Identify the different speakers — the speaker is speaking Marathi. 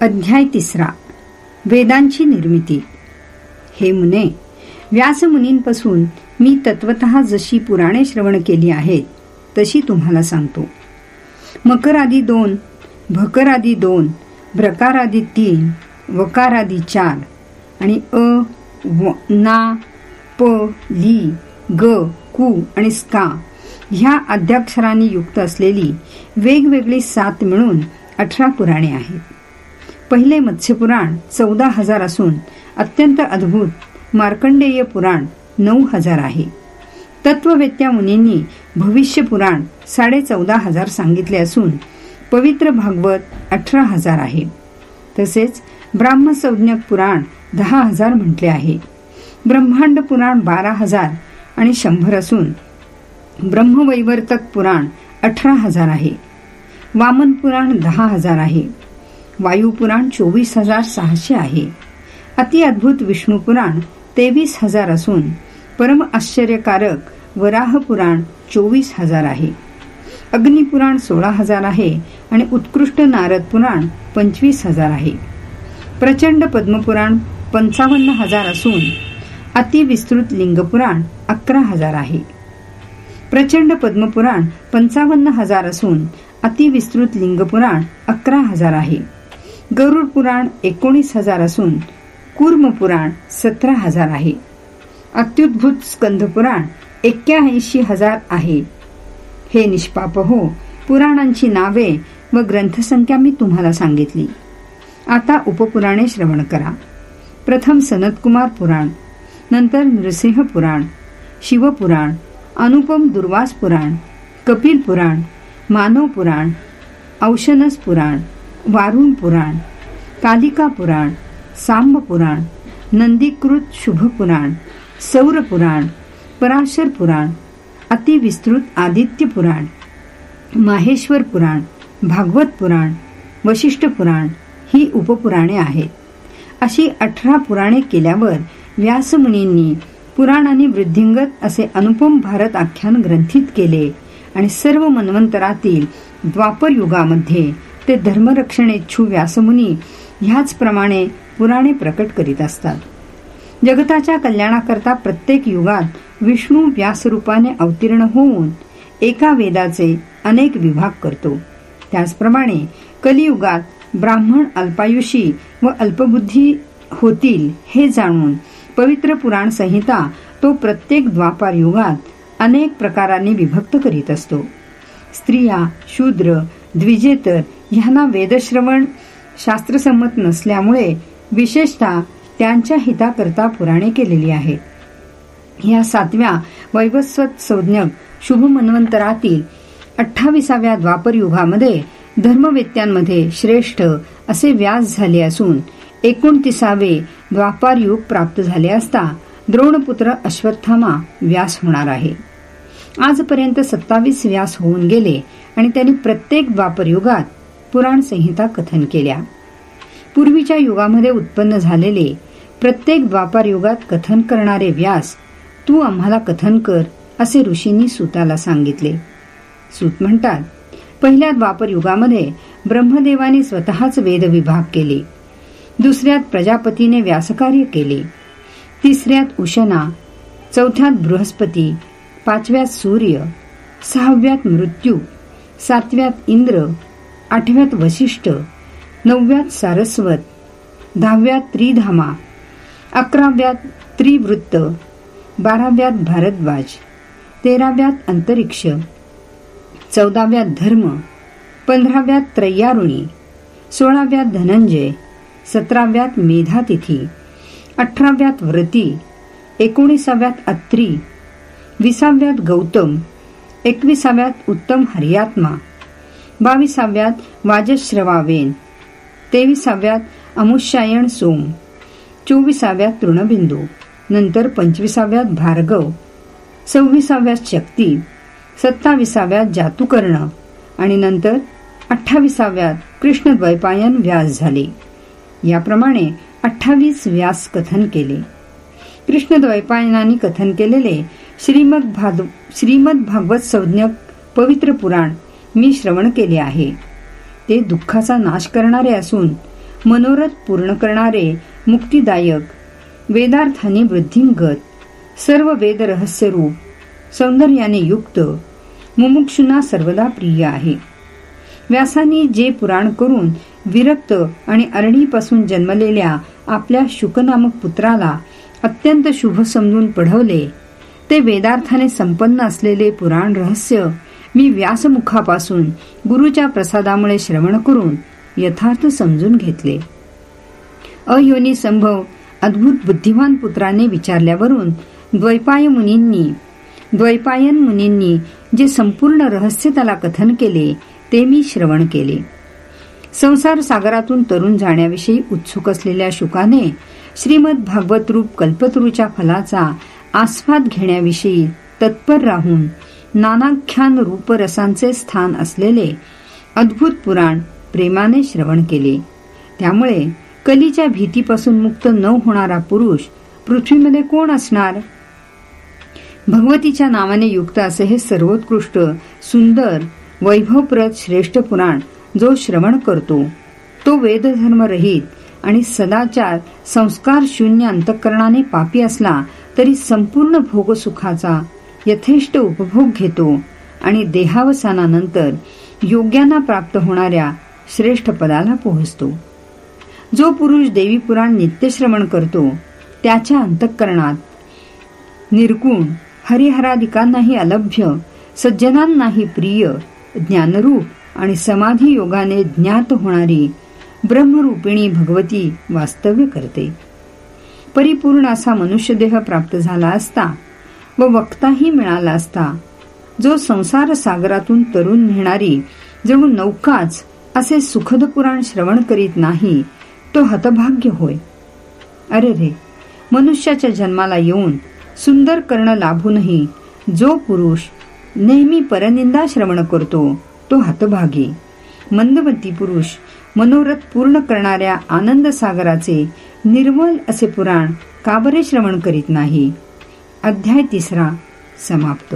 Speaker 1: अध्याय तिसरा. वेदांची निर्मिती. हे मुने व्यासमुनींपासून मी तत्वत जशी पुराणे श्रवण केली आहेत तशी तुम्हाला सांगतो. मकर आदी दोन भकर आदी दोन भ्रकार आदी तीन वकार आदी चार आणि अ व, ना प ली ग कु आणि स्का ह्या अध्याक्षरांनी युक्त असलेली वेगवेगळी सात मिळून अठरा पुराणे आहेत. पहिले मत्स्यपुराण चौदा हजार असून अत्यंत अद्भुत मार्कंडेय पुराण नऊ हजार आहे. तत्ववेत्या मुनींनी भविष्य पुराण साडे चौदा हजार सांगितले असून पवित्र भागवत अठरा हजार आहे. तसेच ब्राह्मसंज्ञक पुराण दहा हजार म्हटले आहे. ब्रह्मांड पुराण बारा हजार आणि शंभर असून ब्रह्मवैवर्तक पुराण अठरा हजार आहे. वामन पुराण दहा हजार आहे. वायुपुराण चोवीस हजार सहाशे आहे. अति अद्भुत तेवीस हजार असून परम आश्चर्यकारक वराह पुराण चोवीस हजार आहे. अग्निपुराण सोळा हजार आहे आणि उत्कृष्ट नारद पुराण पंचवीस हजार आहे. प्रचंड पद्मपुराण पंचावन्न हजार असून अतिविस्तृत लिंगपुराण अकरा हजार आहे. प्रचंड पद्मपुराण पंचावन्न हजार असून अतिविस्तृत लिंगपुराण अकरा हजार आहे. गरुड पुराण एकोणीस हजार असून कुर्म पुराण सतरा हजार आहे. अत्युद्भूत स्कंध पुराण एक्क्याऐंशी हजार आहे. हे निष्पाप हो पुराणांची नावे व ग्रंथसंख्या मी तुम्हाला सांगितली. आता उपपुराणे श्रवण करा. प्रथम सनतकुमार पुराण नंतर नृसिंह पुराण शिवपुराण अनुपम दुर्वास पुराण कपिल पुराण मानव पुराण औशनस पुराण वारुण पुराण कालिका पुराण सांब पुराण नंदीकृत शुभ पुराण सौर पुराण पराशर पुराण अतिविस्तृत आदित्य पुराण माहेश्वर पुराण भागवत पुराण वशिष्ठ पुराण ही उपपुराणे आहेत. अशी अठरा पुराणे केल्यावर व्यासमुनींनी पुराण वृद्धिंगत असे अनुपम भारत आख्यान ग्रंथित केले आणि सर्व मन्वंतरातील द्वापर युगामध्ये ते धर्मरक्षणेच्छू व्यासमुनी ह्याचप्रमाणे पुराणे प्रकट करीत असतात. जगताच्या कल्याणाकरता प्रत्येक युगात विष्णू व्यासरूपाने अवतीर्ण होऊन एका वेदाचे अनेक विभाग करतो. त्याचप्रमाणे कलियुगात ब्राह्मण अल्पायुषी व अल्पबुद्धी होतील हे जाणून पवित्र पुराण संहिता तो प्रत्येक द्वापार युगात अनेक प्रकारांनी विभक्त करीत असतो. स्त्रिया शूद्र द्विजेतर ह्यांना वेदश्रवण शास्त्रसंमत नसल्यामुळे विशेषतः त्यांच्या हिताकरता पुराणे केलेली आहेत या सातव्या वैवस्वत संज्ञक शुभ मन्वंतरातील अठ्ठावीसाव्या द्वापर युगामध्ये धर्मवेत्यांमध्ये श्रेष्ठ असे व्यास झाले असून एकोणतीसावे द्वापारयुग प्राप्त झाले असता द्रोणपुत्र अश्वत्थामा व्यास होणार आहे. आजपर्यंत सत्तावीस व्यास होऊन गेले आणि त्यांनी प्रत्येक द्वापरयुगात पुराण संहिता कथन केल्या. पूर्वीच्या युगामध्ये उत्पन्न झालेले प्रत्येक द्वापार युगात कथन करणारे व्यास तू आम्हाला कथन कर असे ऋषींनी सुताला सांगितले. सूत म्हणतात पहिल्या द्वापर युगामध्ये ब्रह्मदेवाने स्वतःच वेद विभाग केले. दुसऱ्यात प्रजापतीने व्यासकार्य केले. तिसऱ्यात उशना चौथ्यात बृहस्पती पाचव्यात सूर्य सहाव्यात मृत्यू सातव्यात इंद्र आठव्यात वशिष्ठ नवव्यात सारस्वत दहाव्यात त्रिधामा अकराव्यात त्रिवृत्त बाराव्यात भारद्वाज तेराव्यात अंतरिक्ष चौदाव्यात धर्म पंधराव्यात त्रय्यारुणी सोळाव्यात धनंजय सतराव्यात मेधातिथी अठराव्यात व्रती एकोणीसाव्यात अत्री विसाव्यात गौतम एकविसाव्यात उत्तम हरियात्मा बावीसाव्यात वाजश्रवावेन. तेविसाव्यात अमुष्यायण सोम. चोवीसाव्यात तृणबिंदू. नंतर पंचवीसाव्यात भार्गव. सव्वीसाव्यात शक्ती. सत्ताविसाव्यात जातुकर्ण. आणि नंतर अठ्ठावीसाव्यात कृष्णद्वैपायन व्यास झाले. याप्रमाणे अठ्ठावीस व्यास कथन केले. कृष्णद्वैपायनाने कथन केलेले श्रीमद भाद श्रीमद भागवत संज्ञक पवित्र पुराण मी श्रवण केले आहे. ते दुःखाचा नाश करणारे असून मनोरथ पूर्ण करणारे मुक्तिदायक वेदार्थाने वृद्धिंगत सर्व वेद रहस्यरूप सौंदर्याने युक्त मुमुक्षुना सर्वदा प्रिय आहे. व्यासानी जे पुराण करून विरक्त आणि अरणीपासून जन्मलेल्या आपल्या शुकनामक पुत्राला अत्यंत शुभ समजून पढवले ते वेदार्थाने संपन्न असलेले पुराण रहस्य मी व्यासमुखापासून गुरुच्या प्रसादामुळे श्रवण करून यथार्थ समजून घेतले. अयोनी संभव अद्भुत बुद्धिमान पुत्राने विचारल्यावरून द्वैपाय मुनींनी द्वैपायन मुनींनी जे संपूर्ण रहस्य त्याला कथन केले ते मी श्रवण केले. संसार सागरातून तरुण जाण्याविषयी उत्सुक असलेल्या शुकाने श्रीमद भागवत रूप कल्पतरूच्या फलाचा आस्वाद घेण्याविषयी तत्पर राहून नानाख्यान रूपरसांचे स्थान असलेले अद्भुत पुराण प्रेमाने श्रवण केले. त्यामुळे कलीच्या भीतीपासून मुक्त न होणारा पुरुष पृथ्वीमध्ये कोण असणार? भगवतीच्या नावाने युक्त असे हे सर्वोत्कृष्ट सुंदर वैभवप्रत श्रेष्ठ पुराण जो श्रवण करतो. तो वेदधर्मरहित आणि सदाचार संस्कार शून्य अंतःकरणाने पापी असला तरी संपूर्ण भोगसुखाचा यथेष्ट उपभोग घेतो आणि देहावसानानंतर योग्यांना प्राप्त होणाऱ्या श्रेष्ठ पदाला पोहोचतो. जो पुरुष देवीपुराण नित्यश्रवण करतो त्याच्या अंतःकरणात निर्गुण हरिहराधिकांनाही अलभ्य सज्जनांनाही प्रिय ज्ञानरूप आणि समाधी योगाने ज्ञात होणारी ब्रह्मरूपिणी भगवती वास्तव्य करते. परिपूर्ण असा मनुष्यदेह प्राप्त झाला असता व वक्ताही मिळाला असता. जो संसार सागरातून तरुण नेणारी जणू नौकाच असे सुखद पुराण श्रवण करीत नाही तो हतभाग्य होय. अरे रे मनुष्याच्या जन्माला येऊन सुंदर कर्ण लाभूनही जो पुरुष नेहमी परनिंदा श्रवण करतो तो हतभागी. मंदवती पुरुष मनोरथ पूर्ण करणाऱ्या आनंद सागराचे निर्मल असे पुराण काबरे श्रवण करीत नाही? अध्याय तिसरा समाप्त.